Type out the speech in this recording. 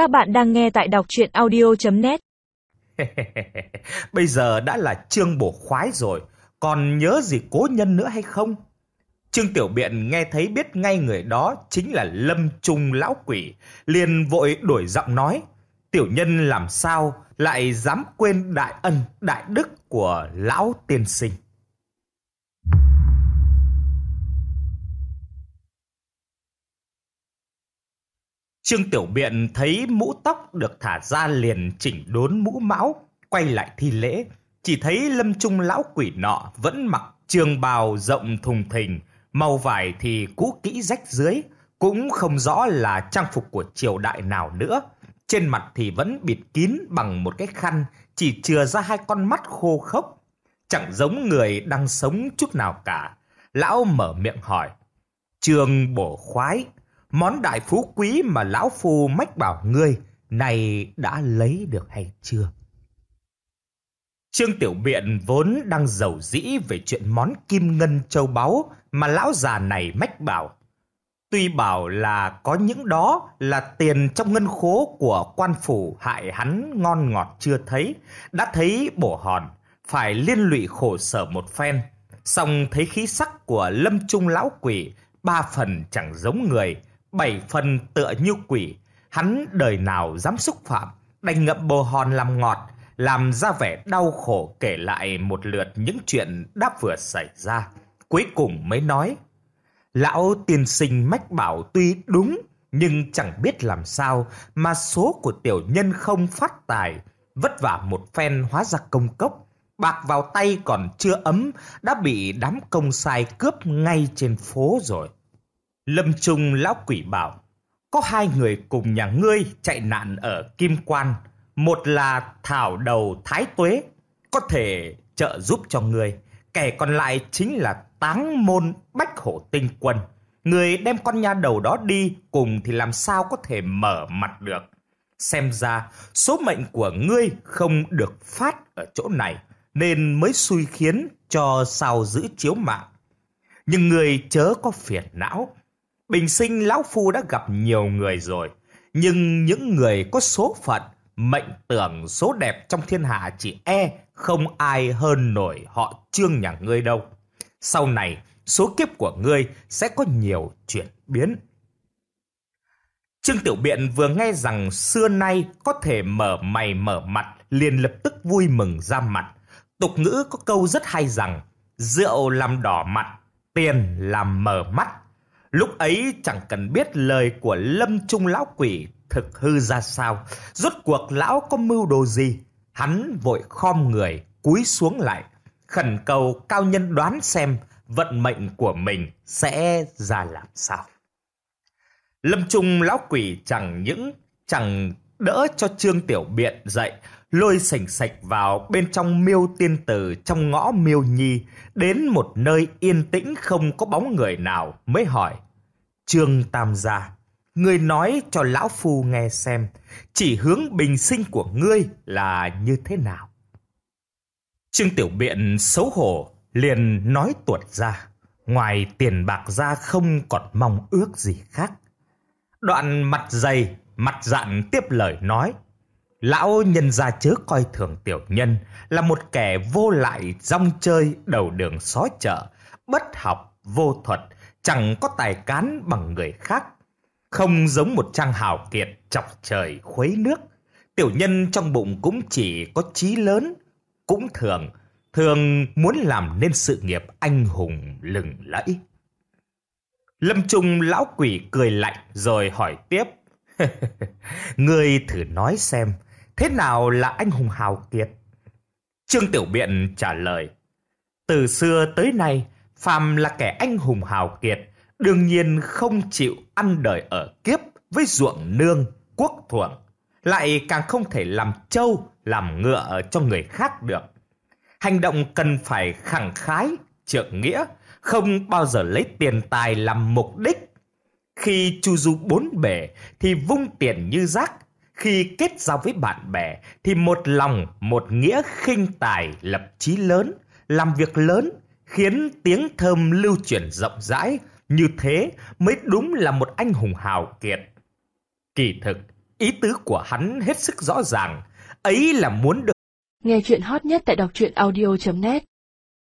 Các bạn đang nghe tại đọc chuyện audio.net Bây giờ đã là trương bổ khoái rồi, còn nhớ gì cố nhân nữa hay không? Trương Tiểu Biện nghe thấy biết ngay người đó chính là Lâm Trung Lão Quỷ, liền vội đổi giọng nói. Tiểu nhân làm sao lại dám quên đại ân, đại đức của Lão Tiên Sinh? Trương Tiểu Biện thấy mũ tóc được thả ra liền chỉnh đốn mũ mão, quay lại thi lễ. Chỉ thấy lâm trung lão quỷ nọ vẫn mặc trường bào rộng thùng thình, màu vải thì cũ kỹ rách dưới, cũng không rõ là trang phục của triều đại nào nữa. Trên mặt thì vẫn bịt kín bằng một cái khăn, chỉ chừa ra hai con mắt khô khốc. Chẳng giống người đang sống chút nào cả. Lão mở miệng hỏi. Trường bổ khoái, món đại phú quý mà lão phu mách bảo ngươi này đã lấy được hay chưa? Trương Tiểu Biện vốn đang giàu dĩ về chuyện món kim ngân châu báu mà lão già này mách bảo. Tuy bảo là có những đó là tiền trong ngân khố của quan phủ hại hắn ngon ngọt chưa thấy, đã thấy bổ hòn, phải liên lụy khổ sở một phen. Xong thấy khí sắc của lâm trung lão quỷ, ba phần chẳng giống người, bảy phần tựa như quỷ, hắn đời nào dám xúc phạm, đành ngậm bồ hòn làm ngọt, làm ra vẻ đau khổ kể lại một lượt những chuyện đã vừa xảy ra. Cuối cùng mới nói, lão tiên sinh mách bảo tuy đúng, nhưng chẳng biết làm sao mà số của tiểu nhân không phát tài, vất vả một phen hóa ra công cốc. Bạc vào tay còn chưa ấm, đã bị đám công sai cướp ngay trên phố rồi. Lâm Trung lão quỷ bảo, có hai người cùng nhà ngươi chạy nạn ở Kim Quan. Một là Thảo Đầu Thái Tuế, có thể trợ giúp cho ngươi. Kẻ còn lại chính là Táng Môn Bách Hổ Tinh Quân. Người đem con nha đầu đó đi cùng thì làm sao có thể mở mặt được. Xem ra số mệnh của ngươi không được phát ở chỗ này nên mới xui khiến cho sao giữ chiếu mạng. Nhưng người chớ có phiền não, Bình sinh lão phu đã gặp nhiều người rồi, nhưng những người có số phận, mệnh tưởng số đẹp trong thiên hạ chỉ e không ai hơn nổi họ trương nhà ngươi đâu. Sau này, số kiếp của ngươi sẽ có nhiều chuyển biến. Trương Tiểu Biện vừa nghe rằng xưa nay có thể mở mày mở mặt, liền lập tức vui mừng ra mặt. Tục ngữ có câu rất hay rằng, rượu làm đỏ mặt, tiền làm mở mắt. Lúc ấy chẳng cần biết lời của lâm trung lão quỷ thực hư ra sao. Rốt cuộc lão có mưu đồ gì? Hắn vội khom người, cúi xuống lại. Khẩn cầu cao nhân đoán xem vận mệnh của mình sẽ ra làm sao. Lâm trung lão quỷ chẳng những chẳng đỡ cho Trương Tiểu Biện dậy, lôi sành sạch vào bên trong miêu tiên tử trong ngõ miêu nhi, đến một nơi yên tĩnh không có bóng người nào mới hỏi. Trương Tam gia, ngươi nói cho lão phu nghe xem, chỉ hướng bình sinh của ngươi là như thế nào? Trương Tiểu Biện xấu hổ liền nói tuột ra, ngoài tiền bạc ra không còn mong ước gì khác. Đoạn mặt dày, mặt dạn tiếp lời nói, Lão nhân gia chớ coi thường tiểu nhân là một kẻ vô lại rong chơi đầu đường xó chợ, bất học, vô thuật, chẳng có tài cán bằng người khác. Không giống một trang hào kiệt chọc trời khuấy nước. Tiểu nhân trong bụng cũng chỉ có chí lớn, cũng thường, thường muốn làm nên sự nghiệp anh hùng lừng lẫy. Lâm Trung lão quỷ cười lạnh rồi hỏi tiếp. Người thử nói xem, thế nào là anh hùng hào kiệt? Trương Tiểu Biện trả lời. Từ xưa tới nay, phàm là kẻ anh hùng hào kiệt, đương nhiên không chịu ăn đời ở kiếp với ruộng nương, quốc thuận, lại càng không thể làm trâu, làm ngựa cho người khác được. Hành động cần phải khẳng khái, trượng nghĩa, không bao giờ lấy tiền tài làm mục đích. Khi chu du bốn bể thì vung tiền như rác, khi kết giao với bạn bè thì một lòng, một nghĩa khinh tài lập chí lớn, làm việc lớn, khiến tiếng thơm lưu truyền rộng rãi, như thế mới đúng là một anh hùng hào kiệt. Kỳ thực, Ý tứ của hắn hết sức rõ ràng, ấy là muốn được Nghe chuyện hot nhất tại đọc truyện audio.net